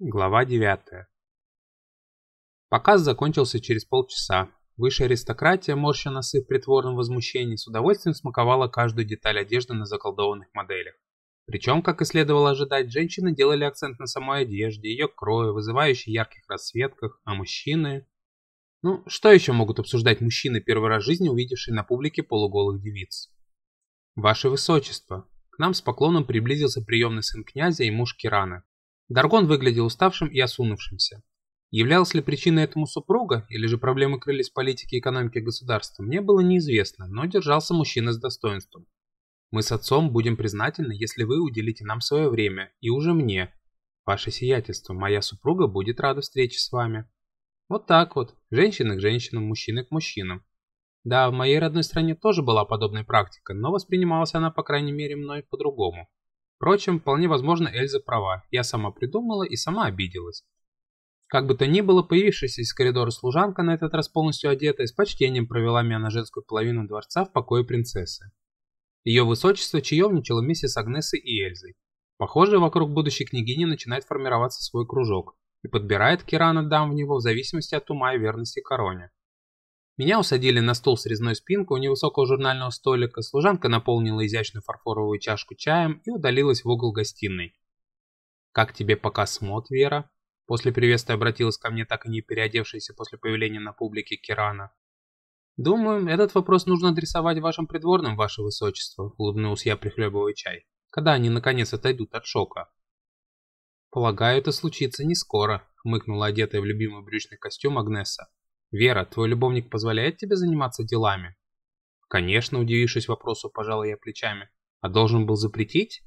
Глава 9. Показ закончился через полчаса. Высшая аристократия, морща носы в притворном возмущении, с удовольствием смаковала каждую деталь одежды на заколдованных моделях. Причем, как и следовало ожидать, женщины делали акцент на самой одежде, ее крое, вызывающей ярких расцветках, а мужчины... Ну, что еще могут обсуждать мужчины первый раз жизни, увидевшие на публике полуголых девиц? Ваше Высочество, к нам с поклоном приблизился приемный сын князя и муж Кирана, Даргон выглядел уставшим и осунувшимся. Являлась ли причиной этому супруга, или же проблемы крылись политики и экономики государства, мне было неизвестно, но держался мужчина с достоинством. Мы с отцом будем признательны, если вы уделите нам свое время, и уже мне. Ваше сиятельство, моя супруга будет рада встрече с вами. Вот так вот, женщины к женщинам, мужчины к мужчинам. Да, в моей родной стране тоже была подобная практика, но воспринималась она, по крайней мере, мной по-другому. Впрочем, вполне возможно, Эльза права. Я сама придумала и сама обиделась. Как бы то ни было, появившаяся из коридора служанка, на этот раз полностью одетая, с почтением провела меня на женскую половину дворца в покое принцессы. Ее высочество чаевничало вместе с Агнесой и Эльзой. Похоже, вокруг будущей княгини начинает формироваться свой кружок и подбирает Кирана дам в него в зависимости от ума и верности короне. Меня усадили на стол с резной спинкой у невысокого журнального столика, служанка наполнила изящную фарфоровую чашку чаем и удалилась в угол гостиной. «Как тебе пока смот, Вера?» После приветствия обратилась ко мне так и не переодевшаяся после появления на публике Кирана. «Думаю, этот вопрос нужно адресовать вашим придворным, ваше высочество», — улыбнулся я, прихлебывая чай, «когда они наконец отойдут от шока». «Полагаю, это случится не скоро», — хмыкнула одетая в любимый брючный костюм Агнеса. «Вера, твой любовник позволяет тебе заниматься делами?» «Конечно», удивившись вопросу, пожала я плечами. «А должен был запретить?»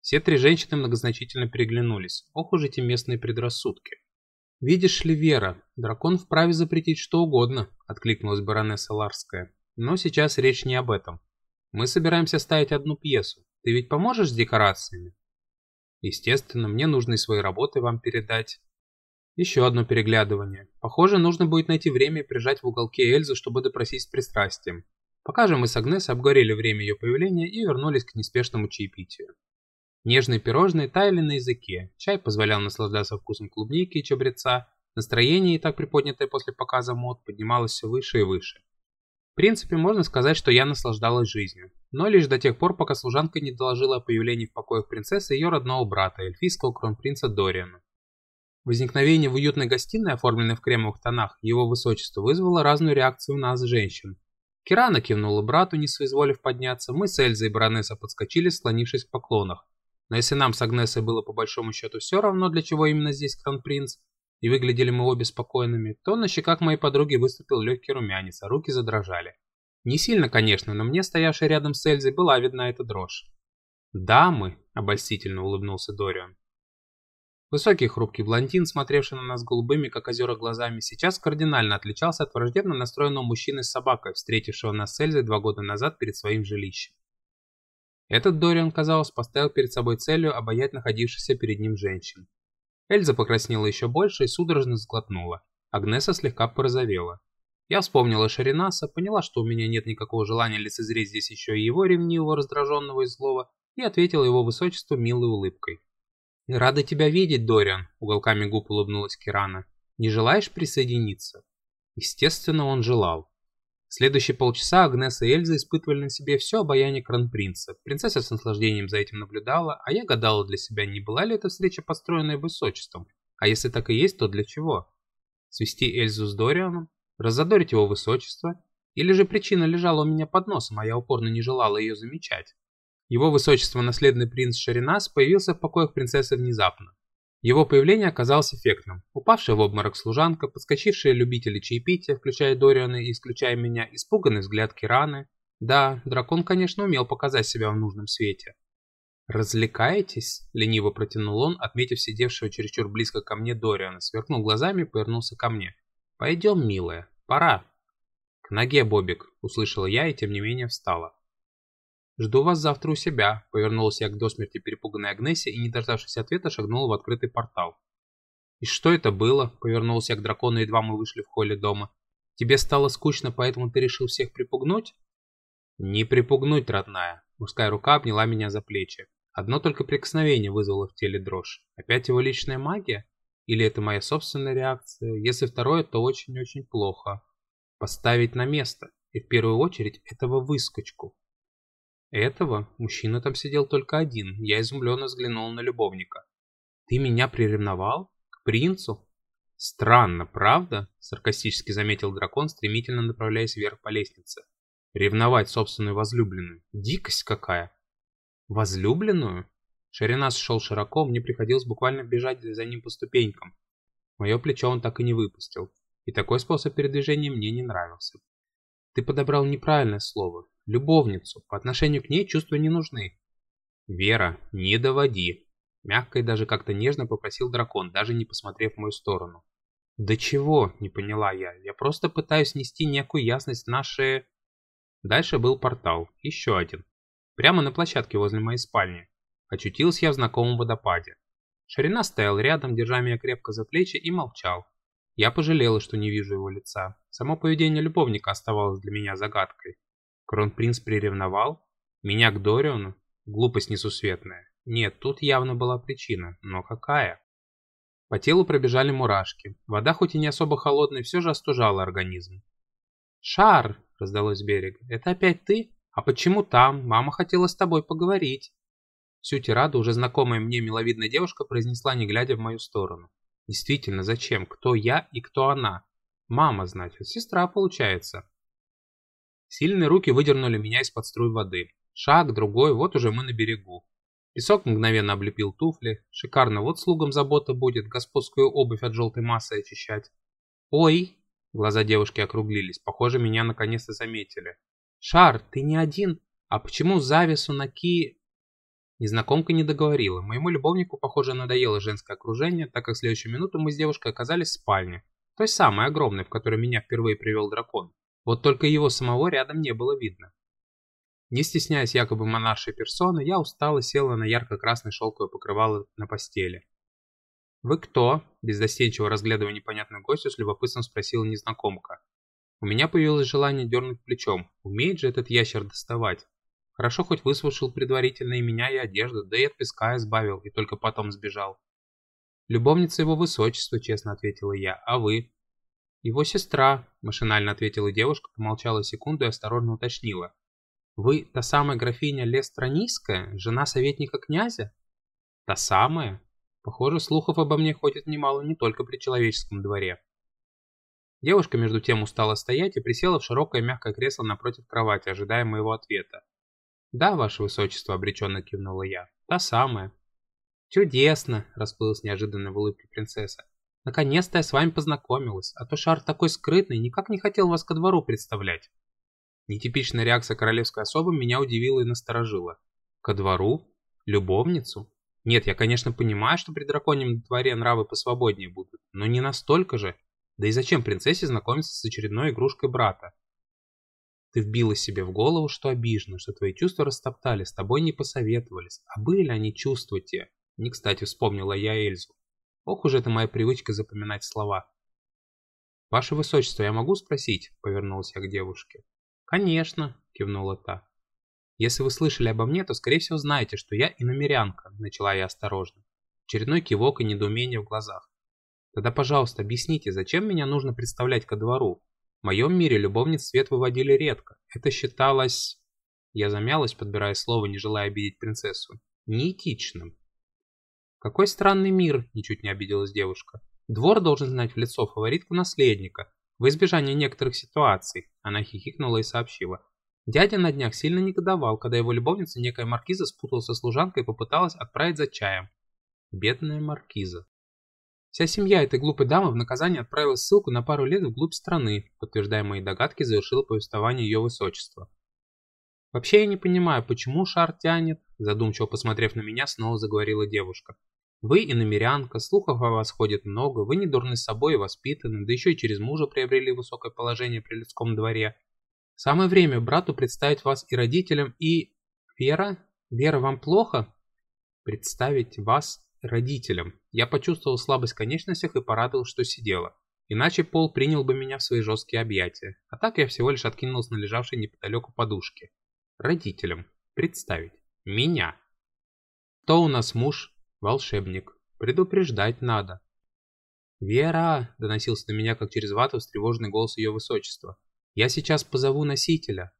Все три женщины многозначительно переглянулись. Ох уж эти местные предрассудки. «Видишь ли, Вера, дракон вправе запретить что угодно», — откликнулась баронесса Ларская. «Но сейчас речь не об этом. Мы собираемся ставить одну пьесу. Ты ведь поможешь с декорациями?» «Естественно, мне нужно и свои работы вам передать. Еще одно переглядывание. Похоже, нужно будет найти время и прижать в уголке Эльзу, чтобы допросить с пристрастием. Пока же мы с Агнес обгорели время ее появления и вернулись к неспешному чаепитию. Нежные пирожные таяли на языке, чай позволял наслаждаться вкусом клубники и чабреца, настроение, и так приподнятое после показа мод, поднималось все выше и выше. В принципе, можно сказать, что я наслаждалась жизнью, но лишь до тех пор, пока служанка не доложила о появлении в покоях принцессы ее родного брата, эльфийского кронпринца Дориана. Возникновение в уютной гостиной, оформленной в кремовых тонах, его высочество вызвало разную реакцию у нас, женщин. Кирана кивнула брату, не соизволив подняться, мы с Эльзой и баронесса подскочили, склонившись в поклонах. Но если нам с Агнесой было по большому счету все равно, для чего именно здесь кронпринц, и выглядели мы обе спокойными, то на щеках моей подруги выступил легкий румянец, а руки задрожали. Не сильно, конечно, но мне, стоявшей рядом с Эльзой, была видна эта дрожь. «Дамы», — обольстительно улыбнулся Дориан. Высокий хрупкий блондин, смотревший на нас голубыми, как озера, глазами, сейчас кардинально отличался от враждебно настроенного мужчины с собакой, встретившего нас с Эльзой два года назад перед своим жилищем. Этот Дориан, казалось, поставил перед собой целью обаять находившихся перед ним женщин. Эльза покраснела еще больше и судорожно сглотнула. Агнеса слегка порозовела. Я вспомнила Шаринаса, поняла, что у меня нет никакого желания лицезреть здесь еще и его ревнивого, раздраженного и злого, и ответила его высочеству милой улыбкой. «Рада тебя видеть, Дориан», — уголками губ улыбнулась Кирана. «Не желаешь присоединиться?» Естественно, он желал. Следующие полчаса Агнеса и Эльза испытывали на себе все обаяние кронпринца. Принцесса с наслаждением за этим наблюдала, а я гадала для себя, не была ли эта встреча построенная высочеством. А если так и есть, то для чего? Свести Эльзу с Дорианом? Разодорить его высочество? Или же причина лежала у меня под носом, а я упорно не желала ее замечать? Его высочество наследный принц Шаринас появился в покоях принцессы внезапно. Его появление оказалось эффектным. Упавшая в обморок служанка, подскочившие любители чаепития, включая Дориана и исключая меня, испуганный взгляд Кираны. Да, дракон, конечно, умел показать себя в нужном свете. «Развлекаетесь?» — лениво протянул он, отметив сидевшего чересчур близко ко мне Дориана, сверкнул глазами и повернулся ко мне. «Пойдем, милая, пора». «К ноге, Бобик», — услышала я и тем не менее встала. «Жду вас завтра у себя», — повернулся я к до смерти перепуганной Агнессе и, не дождавшись ответа, шагнул в открытый портал. «И что это было?» — повернулся я к дракону, едва мы вышли в холле дома. «Тебе стало скучно, поэтому ты решил всех припугнуть?» «Не припугнуть, родная!» Мужская рука обняла меня за плечи. Одно только прикосновение вызвало в теле дрожь. Опять его личная магия? Или это моя собственная реакция? Если второе, то очень-очень плохо. Поставить на место. И в первую очередь этого выскочку. Этого мужчина там сидел только один. Я изумленно взглянул на любовника. Ты меня приревновал? К принцу? Странно, правда? Саркастически заметил дракон, стремительно направляясь вверх по лестнице. Ревновать собственную возлюбленную. Дикость какая. Возлюбленную? Шаринас шел широко, мне приходилось буквально бежать за ним по ступенькам. Мое плечо он так и не выпустил, и такой способ передвижения мне не нравился. Ты подобрал неправильное слово. Любовницу. По отношению к ней чувства не нужны. Вера, не доводи. Мягко и даже как-то нежно попросил дракон, даже не посмотрев в мою сторону. Да чего, не поняла я. Я просто пытаюсь нести некую ясность в наши... Дальше был портал, еще один. Прямо на площадке возле моей спальни. Очутился я в знакомом водопаде. Ширина стоял рядом, держа меня крепко за плечи и молчал. Я пожалела, что не вижу его лица. Само поведение любовника оставалось для меня загадкой. Кронпринц приревновал? Меня к Дориону? Глупость несусветная. Нет, тут явно была причина. Но какая? По телу пробежали мурашки. Вода, хоть и не особо холодная, все же остужала организм. «Шар!» — раздалось с берега. «Это опять ты? А почему там? Мама хотела с тобой поговорить». Всю тираду уже знакомая мне миловидная девушка произнесла, не глядя в мою сторону. Действительно, зачем? Кто я и кто она? Мама, значит, сестра получается. Сильные руки выдернули меня из-под струй воды. Шаг, другой, вот уже мы на берегу. Песок мгновенно облепил туфли. Шикарно, вот слугам забота будет, господскую обувь от желтой массы очищать. Ой! Глаза девушки округлились. Похоже, меня наконец-то заметили. Шар, ты не один? А почему завесу на ки... Незнакомка не договорила. Моему любовнику, похоже, надоело женское окружение, так как в следующую минуту мы с девушкой оказались в спальне. Той самой огромной, в которой меня впервые привел дракон. Вот только его самого рядом не было видно. Не стесняясь якобы монаршей персоны, я устало села на ярко-красное шелковое покрывало на постели. «Вы кто?» – бездостенчиво разглядывая непонятную гостью, с любопытством спросила незнакомка. У меня появилось желание дернуть плечом. Умеет же этот ящер доставать. Хорошо хоть выслушал предварительно и меня, и одежду, да и от песка избавил, и только потом сбежал. «Любовница его высочества», — честно ответила я. «А вы?» «Его сестра», — машинально ответила девушка, помолчала секунду и осторожно уточнила. «Вы та самая графиня Лестронийская, жена советника князя?» «Та самая?» Похоже, слухов обо мне ходит немало не только при человеческом дворе. Девушка между тем устала стоять и присела в широкое мягкое кресло напротив кровати, ожидая моего ответа. «Да, ваше высочество», — обреченно кивнула я. «Та самая». «Чудесно», — расплылась неожиданно в улыбке принцесса. «Наконец-то я с вами познакомилась, а то Шар такой скрытный, никак не хотел вас ко двору представлять». Нетипичная реакция королевской особы меня удивила и насторожила. «Ко двору? Любовницу?» Нет, я, конечно, понимаю, что при драконьем дворе нравы посвободнее будут, но не настолько же. Да и зачем принцессе знакомиться с очередной игрушкой брата? Ты вбила себе в голову, что обижена, что твои чувства растоптали, с тобой не посоветовались. А были они чувства те? Не кстати вспомнила я Эльзу. Ох уж это моя привычка запоминать слова. «Ваше Высочество, я могу спросить?» — повернулся я к девушке. «Конечно», — кивнула та. «Если вы слышали обо мне, то, скорее всего, знаете, что я иномерянка», — начала я осторожно. Очередной кивок и недоумение в глазах. «Тогда, пожалуйста, объясните, зачем меня нужно представлять ко двору? В моем мире любовниц свет выводили редко. Это считалось... Я замялась, подбирая слово, не желая обидеть принцессу. Неэтичным. Какой странный мир, ничуть не обиделась девушка. Двор должен знать в лицо фаворитку наследника. В избежание некоторых ситуаций. Она хихикнула и сообщила. Дядя на днях сильно негодовал, когда его любовница, некая маркиза, спуталась со служанкой и попыталась отправить за чаем. Бедная маркиза. Вся семья этой глупой дамы в наказание отправила ссылку на пару лет вглубь страны, подтверждая мои догадки, завершила повествование ее высочества. «Вообще я не понимаю, почему шар тянет?» Задумчиво посмотрев на меня, снова заговорила девушка. «Вы иномерянка, слухов о вас ходит много, вы не дурны собой и воспитаны, да еще и через мужа приобрели высокое положение при людском дворе. Самое время брату представить вас и родителям, и... Вера? Вера, вам плохо?» «Представить вас родителям. Я почувствовал слабость в конечностях и порадовал, что сидела. Иначе Пол принял бы меня в свои жесткие объятия. А так я всего лишь откинулся на лежавшей неподалеку подушке. Родителям. Представить. Меня. Кто у нас муж? Волшебник. Предупреждать надо. «Вера!» — доносился до меня, как через вату, встревоженный голос ее высочества. «Я сейчас позову носителя!»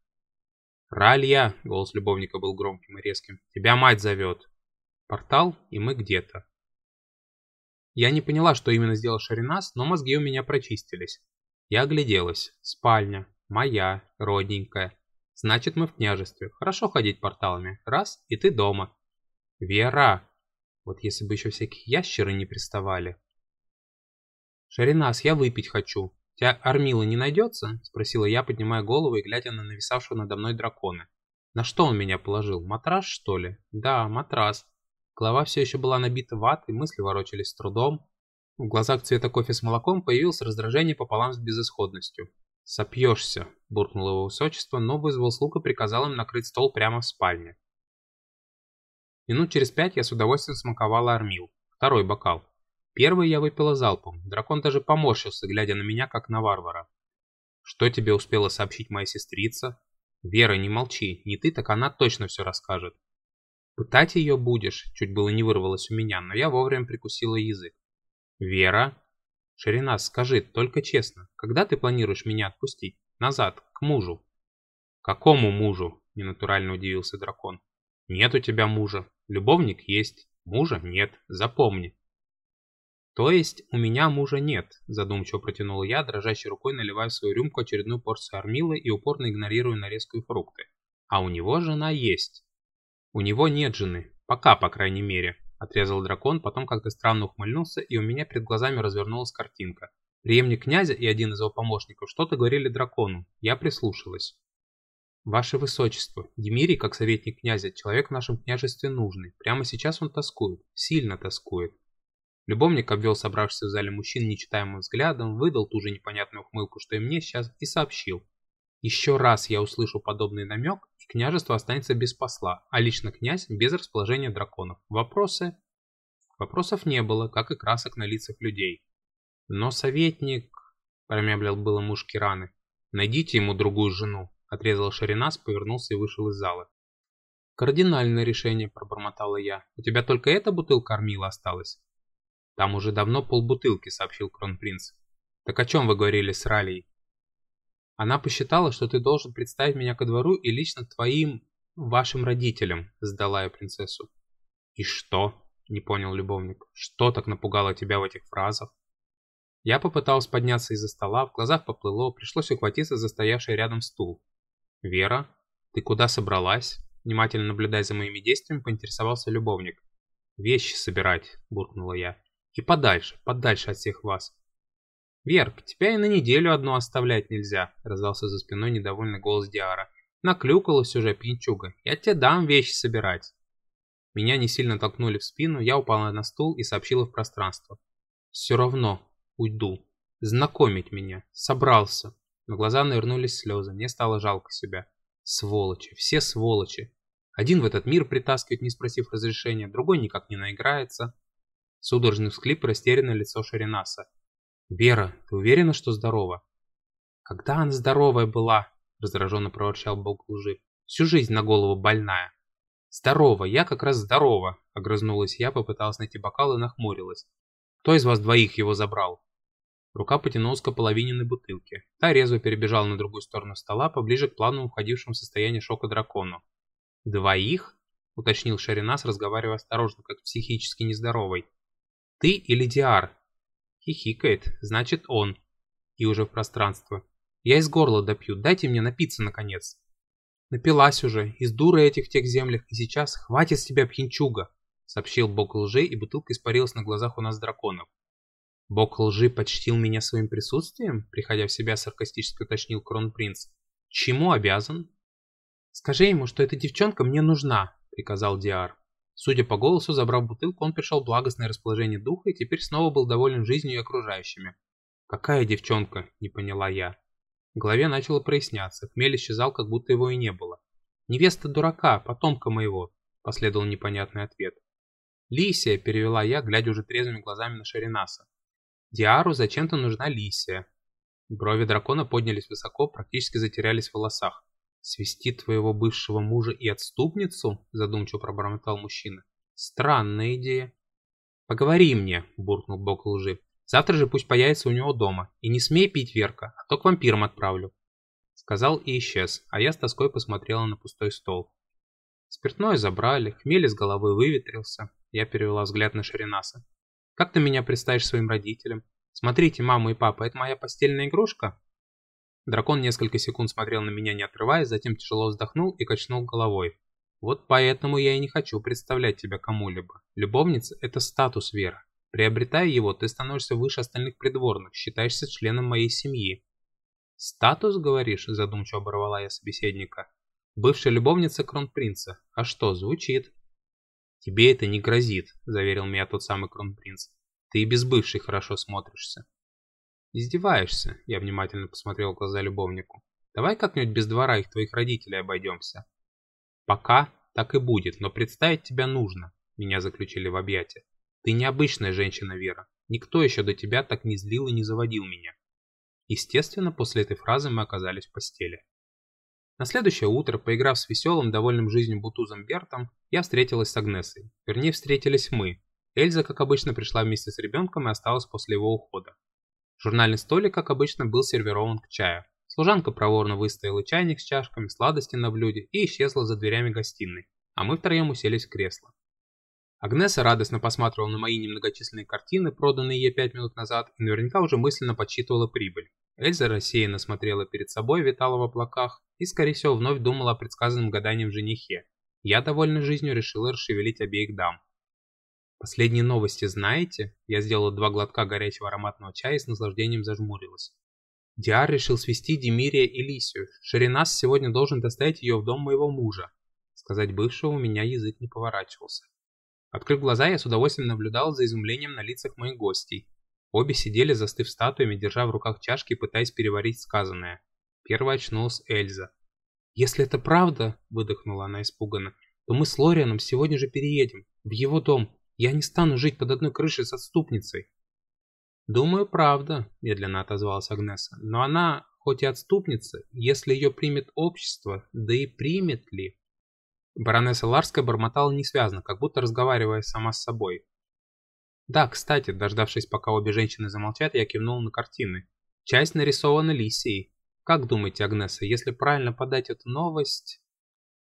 «Ралья!» — голос любовника был громким и резким. «Тебя мать зовет!» Портал, и мы где-то. Я не поняла, что именно сделал Шаринас, но мозги у меня прочистились. Я огляделась. Спальня. Моя. Родненькая. Значит, мы в княжестве. Хорошо ходить порталами. Раз, и ты дома. Вера! Вот если бы еще всякие ящеры не приставали. «Шаринас, я выпить хочу. Тебя Армила не найдется?» – спросила я, поднимая голову и глядя на нависавшего надо мной дракона. «На что он меня положил? Матрас, что ли?» «Да, матрас. Голова все еще была набита ватой, мысли ворочались с трудом. В глазах цвета кофе с молоком появилось раздражение пополам с безысходностью. «Сопьешься», – буркнуло его высочество, но вызвал слуг и приказал им накрыть стол прямо в спальне. Минут через пять я с удовольствием смаковала армил. Второй бокал. Первый я выпила залпом. Дракон даже поморщился, глядя на меня, как на варвара. «Что тебе успела сообщить моя сестрица?» «Вера, не молчи. Не ты, так она точно все расскажет». «Пытать ее будешь?» Чуть было не вырвалось у меня, но я вовремя прикусила язык. «Вера?» «Ширинас, скажи, только честно, когда ты планируешь меня отпустить? Назад, к мужу?» «Какому мужу?» – ненатурально удивился дракон. «Нет у тебя мужа. Любовник есть, мужа нет. Запомни». «То есть у меня мужа нет», – задумчиво протянул я, дрожащей рукой наливая в свою рюмку очередную порцию армила и упорно игнорируя нарезку и фрукты. «А у него жена есть». «У него нет жены. Пока, по крайней мере», – отрезал дракон, потом как-то странно ухмыльнулся, и у меня перед глазами развернулась картинка. Преемник князя и один из его помощников что-то говорили дракону. Я прислушалась. «Ваше Высочество, Демирий, как советник князя, человек в нашем княжестве нужный. Прямо сейчас он тоскует. Сильно тоскует. Любовник обвел собравшихся в зале мужчин нечитаемым взглядом, выдал ту же непонятную ухмылку, что и мне сейчас, и сообщил. Еще раз я услышу подобный намек, княжество останется без посла, а лично князь без расположения драконов. Вопросы? Вопросов не было, как и красок на лицах людей. Но советник... Промямлил было муж Кираны. «Найдите ему другую жену», — отрезал Шаринас, повернулся и вышел из зала. «Кардинальное решение», — пробормотала я. «У тебя только эта бутылка кормила осталась?» «Там уже давно полбутылки», — сообщил кронпринц. «Так о чем вы говорили с Ралей?» «Она посчитала, что ты должен представить меня ко двору и лично твоим... вашим родителям», — сдала я принцессу. «И что?» — не понял любовник. «Что так напугало тебя в этих фразах?» Я попытался подняться из-за стола, в глазах поплыло, пришлось ухватиться за стоявший рядом стул. «Вера, ты куда собралась?» Внимательно наблюдая за моими действиями, поинтересовался любовник. «Вещи собирать», — буркнула я. И подальше, подальше от всех вас. «Верк, тебя и на неделю одну оставлять нельзя», — раздался за спиной недовольный голос Диара. «Наклюкалась уже, пьянчуга. Я тебе дам вещи собирать». Меня не сильно толкнули в спину, я упала на стул и сообщила в пространство. «Все равно уйду. Знакомить меня. Собрался». На глаза навернулись слезы, мне стало жалко себя. Сволочи, все сволочи. Один в этот мир притаскивает, не спросив разрешения, другой никак не наиграется. Судорожный всклип растерянное лицо Шаринаса. «Вера, ты уверена, что здорова?» «Когда она здоровая была?» – раздраженно проворчал бог лжи. «Всю жизнь на голову больная». «Здорово, я как раз здорова», – огрызнулась я, попыталась найти бокал и нахмурилась. «Кто из вас двоих его забрал?» Рука потянулась к половиненной бутылке. Та резво перебежала на другую сторону стола, поближе к плавному входившему в состояние шока дракону. «Двоих?» – уточнил Шаринас, разговаривая осторожно, как психически нездоровый. Ты или Диар? Хихикает, значит он. И уже в пространство. Я из горла допью, дайте мне напиться наконец. Напилась уже, из дуры этих тех землях, и сейчас хватит с тебя пьянчуга, сообщил бог лжи, и бутылка испарилась на глазах у нас драконов. Бог лжи почтил меня своим присутствием, приходя в себя саркастически уточнил кронпринц. Чему обязан? Скажи ему, что эта девчонка мне нужна, приказал Диар. Судя по голосу, забрав бутылку, он пришел в благостное расположение духа и теперь снова был доволен жизнью и окружающими. «Какая девчонка?» – не поняла я. В голове начало проясняться, хмель исчезал, как будто его и не было. «Невеста дурака, потомка моего», – последовал непонятный ответ. «Лисия», – перевела я, глядя уже трезвыми глазами на Шаринаса. «Диару зачем-то нужна Лисия». Брови дракона поднялись высоко, практически затерялись в волосах. «Свести твоего бывшего мужа и отступницу?» – задумчиво пробормотал мужчина. «Странная идея». «Поговори мне», – буркнул бог лжи. Завтра же пусть появится у него дома. И не смей пить, Верка, а то к вампирам отправлю. Сказал и исчез, а я с тоской посмотрела на пустой стол. Спиртное забрали, хмель из головы выветрился. Я перевела взгляд на Шаринаса. «Как ты меня представишь своим родителям? Смотрите, мама и папа, это моя постельная игрушка?» Дракон несколько секунд смотрел на меня, не отрываясь, затем тяжело вздохнул и качнул головой. «Вот поэтому я и не хочу представлять тебя кому-либо. Любовница – это статус, Вера. Приобретая его, ты становишься выше остальных придворных, считаешься членом моей семьи». «Статус, говоришь?» – задумчиво оборвала я собеседника. Бывшая любовница кронпринца. А что, звучит? Тебе это не грозит, заверил меня тот самый кронпринц. Ты и без бывшей хорошо смотришься. Издеваешься, я внимательно посмотрел в глаза любовнику. Давай как-нибудь без двора их твоих родителей обойдемся. Пока так и будет, но представить тебя нужно, меня заключили в объятия. Ты необычная женщина, Вера. Никто еще до тебя так не злил и не заводил меня. Естественно, после этой фразы мы оказались в постели. На следующее утро, поиграв с веселым, довольным жизнью бутузом Бертом, я встретилась с Агнесой. Вернее, встретились мы. Эльза, как обычно, пришла вместе с ребенком и осталась после его ухода. Журнальный столик, как обычно, был сервирован к чаю. Служанка проворно выставила чайник с чашками, сладости на блюде и исчезла за дверями гостиной, а мы втроем уселись в кресло. Агнеса радостно посматривала на мои немногочисленные картины, проданные ей пять минут назад, и наверняка уже мысленно подсчитывала прибыль. Эльза рассеянно смотрела перед собой, витала в облаках и, скорее всего, вновь думала о предсказанном гадании в женихе. Я, довольный жизнью, решила расшевелить обеих дам. Последние новости знаете? Я сделала два глотка горячего ароматного чая и с наслаждением зажмурилась. Диар решил свести Демирия и Лисию. Шаринас сегодня должен доставить ее в дом моего мужа. Сказать бывшего у меня язык не поворачивался. Открыв глаза, я с удовольствием наблюдал за изумлением на лицах моих гостей. Обе сидели, застыв статуями, держа в руках чашки, пытаясь переварить сказанное. Первая очнулась Эльза. «Если это правда, — выдохнула она испуганно, — то мы с Лорианом сегодня же переедем. В его дом. Я не стану жить под одной крышей с отступницей». «Думаю, правда», — медленно отозвалась Агнеса. «Но она, хоть и отступница, если ее примет общество, да и примет ли?» Баронесса Ларская бормотала несвязно, как будто разговаривая сама с собой. Да, кстати, дождавшись, пока обе женщины замолчат, я кивнул на картины. Часть нарисована Лисией. Как думаете, Агнеса, если правильно подать эту новость...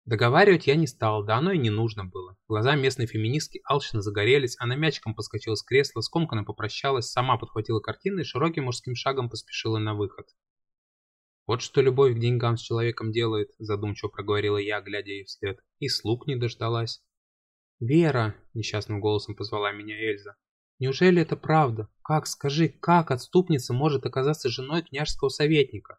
Договаривать я не стал, да оно и не нужно было. Глаза местной феминистки алчно загорелись, она мячиком поскочила с кресла, скомканно попрощалась, сама подхватила картины и широким мужским шагом поспешила на выход. «Вот что любовь к деньгам с человеком делает», задумчиво проговорила я, глядя ей вслед. И слуг не дождалась. «Вера!» – несчастным голосом позвала меня Эльза. Неужели это правда? Как, скажи, как отступница может оказаться женой княжеского советника?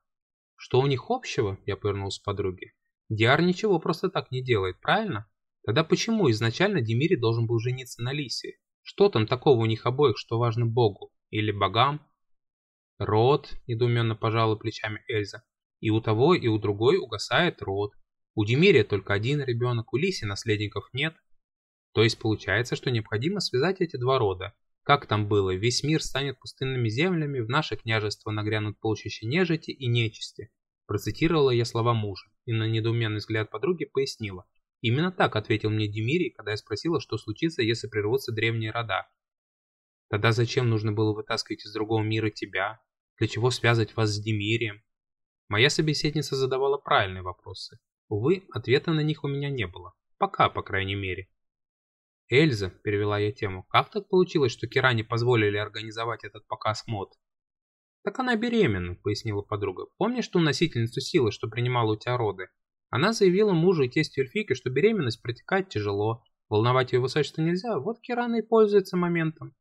Что у них общего? Я повернулся к подруге. Диар ничего просто так не делает, правильно? Тогда почему изначально Демири должен был жениться на Лисе? Что там такого у них обоих, что важно Богу? Или богам? Род, недоуменно пожала плечами Эльза. И у того, и у другой угасает род. У Демирия только один ребенок, у Лиси наследников нет. То есть получается, что необходимо связать эти два рода, как там было, весь мир станет пустынными землями, в наше княжество нагрянут полчища нежити и нечисти. Процитировала я слова мужа и на недоуменный взгляд подруги пояснила. Именно так ответил мне Демирий, когда я спросила, что случится, если прервутся древние рода. Тогда зачем нужно было вытаскивать из другого мира тебя? Для чего связывать вас с Демирием? Моя собеседница задавала правильные вопросы. Увы, ответа на них у меня не было. Пока, по крайней мере. «Эльза», — перевела я тему, — «как так получилось, что Киране позволили организовать этот показ мод?» «Так она беременна», — пояснила подруга. «Помнишь ту носительницу силы, что принимала у тебя роды? Она заявила мужу и тестю Эльфики, что беременность протекает тяжело, волновать ее высочество нельзя, вот Кирана и пользуется моментом.